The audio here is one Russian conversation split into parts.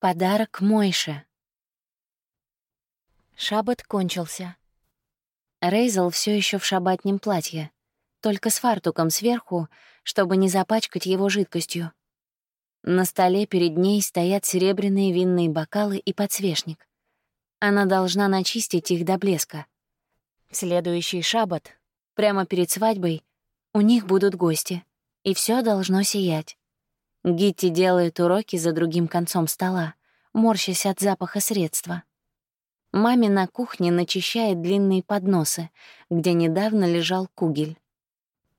Подарок Мойше. Шаббат кончился. Рейзел все еще в шабатнем платье, только с фартуком сверху, чтобы не запачкать его жидкостью. На столе перед ней стоят серебряные винные бокалы и подсвечник. Она должна начистить их до блеска. В следующий шаббат, прямо перед свадьбой, у них будут гости, и все должно сиять. Гитти делает уроки за другим концом стола, морщась от запаха средства. Маме на кухне начищает длинные подносы, где недавно лежал кугель.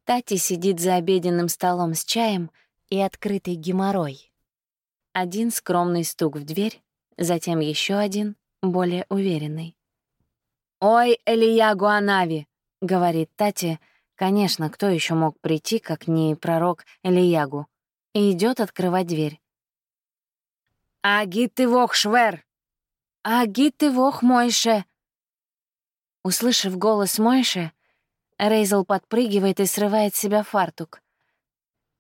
Тати сидит за обеденным столом с чаем и открытый геморрой. Один скромный стук в дверь, затем еще один, более уверенный. «Ой, Элия Гуанави!» — говорит Тати. Конечно, кто еще мог прийти, как не пророк Элиягу, и идет открывать дверь. «Аги ты вох, Швер!» «Аги ты вох, Мойше!» Услышав голос Мойше, Рейзел подпрыгивает и срывает с себя фартук.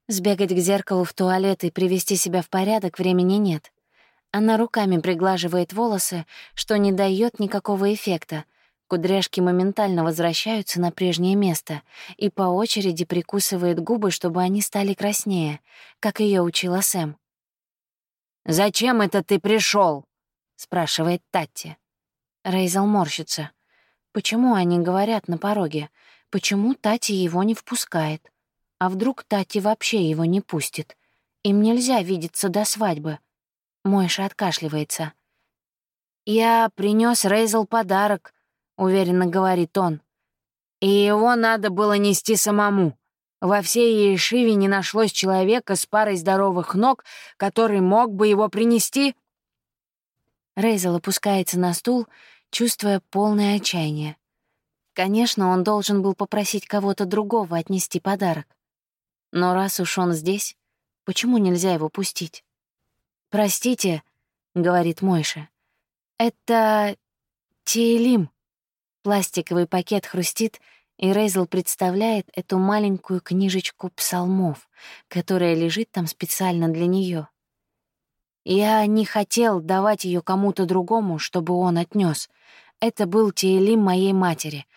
Сбегать к зеркалу в туалет и привести себя в порядок времени нет. Она руками приглаживает волосы, что не дает никакого эффекта. Кудряшки моментально возвращаются на прежнее место и по очереди прикусывает губы, чтобы они стали краснее, как ее учила Сэм. «Зачем это ты пришел? спрашивает Татти. Рейзел морщится. Почему они говорят на пороге? Почему Тати его не впускает? А вдруг Тати вообще его не пустит? Им нельзя видеться до свадьбы. Мойша откашливается. «Я принес Рейзел подарок», — уверенно говорит он. «И его надо было нести самому. Во всей Ешиве не нашлось человека с парой здоровых ног, который мог бы его принести». Рейзел опускается на стул, чувствуя полное отчаяние. Конечно, он должен был попросить кого-то другого отнести подарок. Но раз уж он здесь, почему нельзя его пустить? «Простите», — говорит Мойша, — «это Тейлим». Пластиковый пакет хрустит, и Рейзел представляет эту маленькую книжечку псалмов, которая лежит там специально для нее. Я не хотел давать ее кому-то другому, чтобы он отнес. Это был Тейлим моей матери,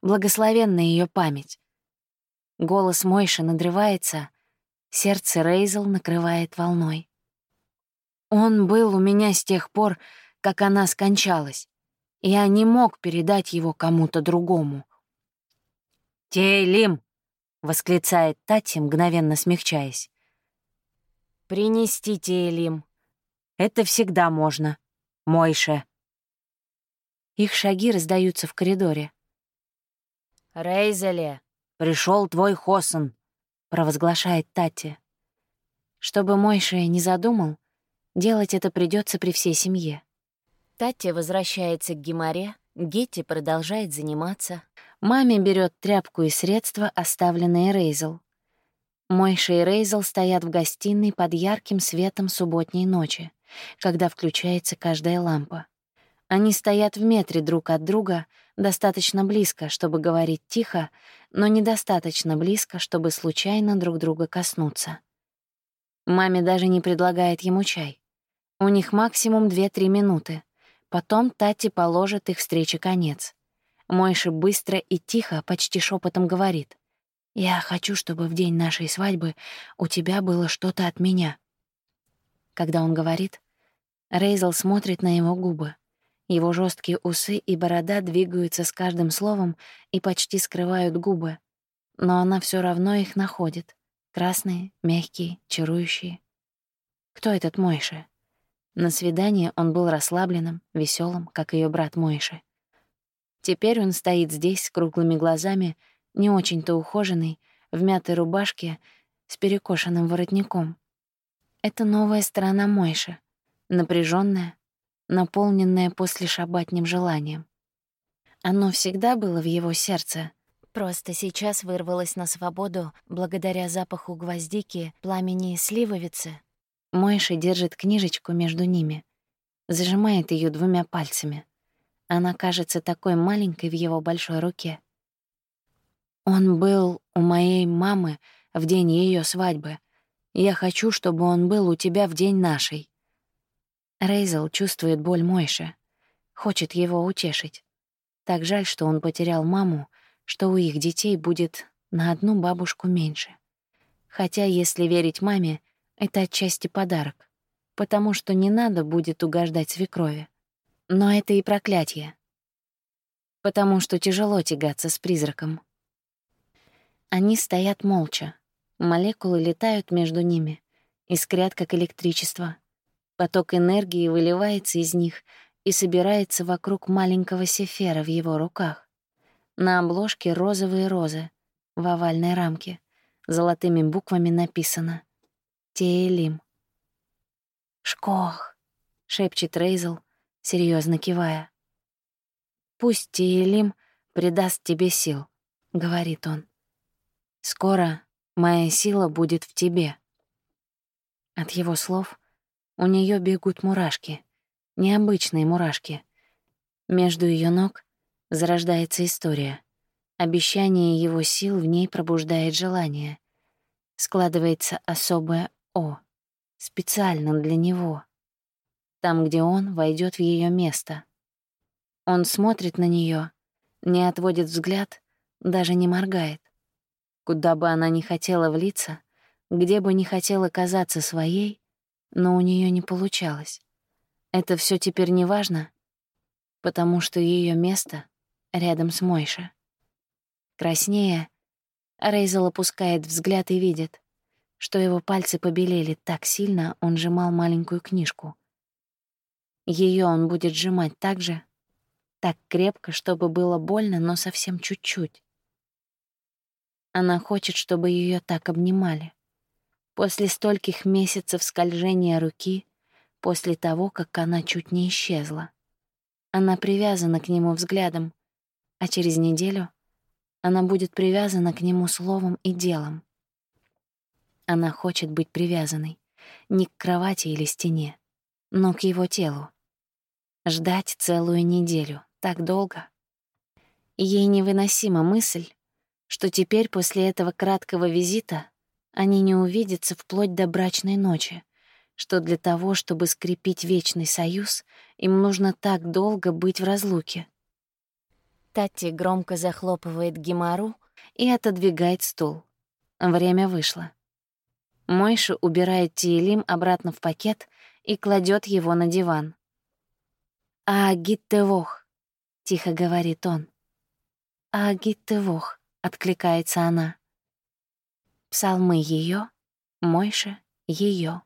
благословенная ее память. Голос Мойши надрывается, сердце Рейзел накрывает волной. Он был у меня с тех пор, как она скончалась. Я не мог передать его кому-то другому. «Тейлим!» — восклицает Тати, мгновенно смягчаясь. «Принести Тейлим. Это всегда можно. Мойше». Их шаги раздаются в коридоре. «Рейзеле!» Пришел твой Хосон», — провозглашает Тати. Чтобы Мойша не задумал, делать это придется при всей семье. Тати возвращается к Гимаре, Гетти продолжает заниматься. Маме берет тряпку и средства, оставленные Рейзел. Мойша и Рейзел стоят в гостиной под ярким светом субботней ночи, когда включается каждая лампа. Они стоят в метре друг от друга, достаточно близко, чтобы говорить тихо, но недостаточно близко, чтобы случайно друг друга коснуться. Маме даже не предлагает ему чай. У них максимум 2-3 минуты. Потом Тати положит их встрече конец. Мойша быстро и тихо, почти шепотом говорит. «Я хочу, чтобы в день нашей свадьбы у тебя было что-то от меня». Когда он говорит, Рейзел смотрит на его губы. Его жесткие усы и борода двигаются с каждым словом и почти скрывают губы. Но она все равно их находит. Красные, мягкие, чарующие. Кто этот Мойша? На свидание он был расслабленным, веселым, как ее брат Мойша. Теперь он стоит здесь с круглыми глазами, не очень-то ухоженный, в мятой рубашке с перекошенным воротником. Это новая сторона Мойши, напряженная, наполненное после шабатним желанием. Оно всегда было в его сердце, просто сейчас вырвалось на свободу благодаря запаху гвоздики, пламени и сливовицы. Мойша держит книжечку между ними, зажимает ее двумя пальцами. Она кажется такой маленькой в его большой руке. Он был у моей мамы в день ее свадьбы. Я хочу, чтобы он был у тебя в день нашей. Рейзел чувствует боль Мойши, хочет его утешить. Так жаль, что он потерял маму, что у их детей будет на одну бабушку меньше. Хотя, если верить маме, это отчасти подарок, потому что не надо будет угождать свекрови. Но это и проклятие, потому что тяжело тягаться с призраком. Они стоят молча, молекулы летают между ними, искрят как электричество. Поток энергии выливается из них и собирается вокруг маленького сефера в его руках. На обложке розовые розы в овальной рамке. Золотыми буквами написано «Теэлим». «Шкох», — шепчет Рейзел, серьезно кивая. «Пусть Теэлим придаст тебе сил», — говорит он. «Скоро моя сила будет в тебе». От его слов у нее бегут мурашки, необычные мурашки. Между ее ног зарождается история. Обещание его сил в ней пробуждает желание. Складывается особое «О», специально для него. Там, где он войдет в ее место. Он смотрит на нее, не отводит взгляд, даже не моргает. Куда бы она ни хотела влиться, где бы ни хотела казаться своей, но у нее не получалось. Это все теперь не важно, потому что ее место рядом с Мойша. Краснее, Рейзел опускает взгляд и видит, что его пальцы побелели так сильно, он сжимал маленькую книжку. Ее он будет сжимать так же, так крепко, чтобы было больно, но совсем чуть-чуть. Она хочет, чтобы ее так обнимали. После стольких месяцев скольжения руки, после того, как она чуть не исчезла. Она привязана к нему взглядом, а через неделю она будет привязана к нему словом и делом. Она хочет быть привязанной не к кровати или стене, но к его телу. Ждать целую неделю, так долго. Ей невыносима мысль, что теперь после этого краткого визита они не увидятся вплоть до брачной ночи, что для того, чтобы скрепить вечный союз, им нужно так долго быть в разлуке. Тати громко захлопывает гемору и отодвигает стул. Время вышло. Мойша убирает Тиелим обратно в пакет и кладет его на диван. «А гиттевох», — тихо говорит он. «А гиттевох», — откликается она. Псалмы ее, Мойша ее.